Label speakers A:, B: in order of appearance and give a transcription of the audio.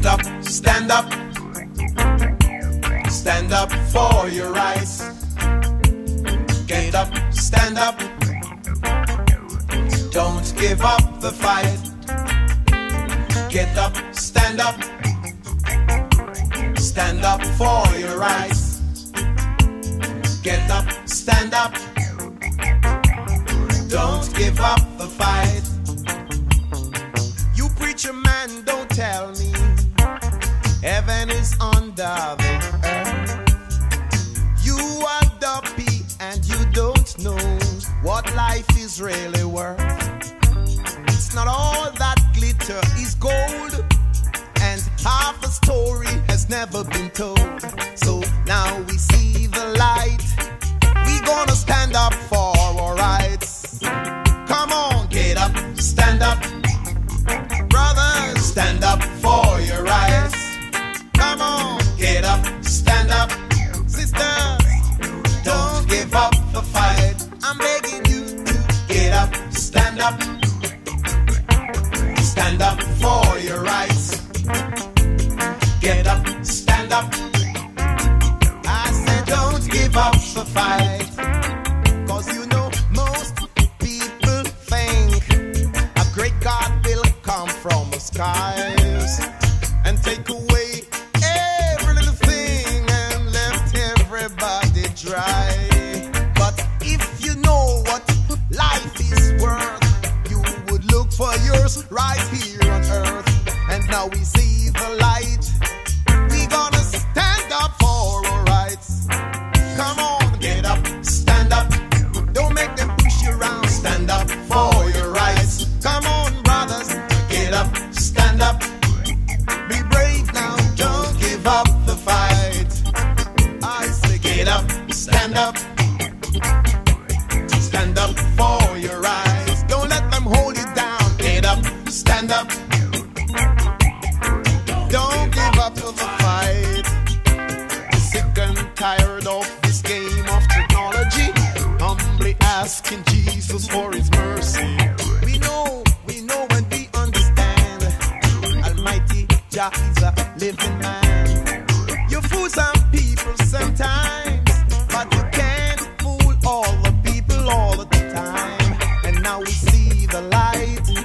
A: Get up, stand up. Stand up for your rights. Get up, stand up. Don't give up the fight. Get up, stand up. Stand up for your rights. Get up, stand up. Don't give up the fight. You preacher man, don't tell me under the earth. You are dumpy and you don't know what life is really worth. It's not all that glitter is gold, and half a story has never been told. So now we see the light. We gonna stand up for our rights. Come on, get up, stand up. Brothers, stand up Stand up for your rights. Right here on earth. And now we see the light. We gonna stand up for our rights. Come on, get up, stand up. Don't make them push you around. Stand up for your rights. Come on, brothers, get up, stand up. Be brave now, don't give up the fight. I say, get up, stand up. Up the fight. Sick and tired of this game of technology. Humbly asking Jesus for his mercy. We know, we know and we understand. Almighty Jah is a living man. You fool some people sometimes, but you can't fool all the people all the time. And now we see the light.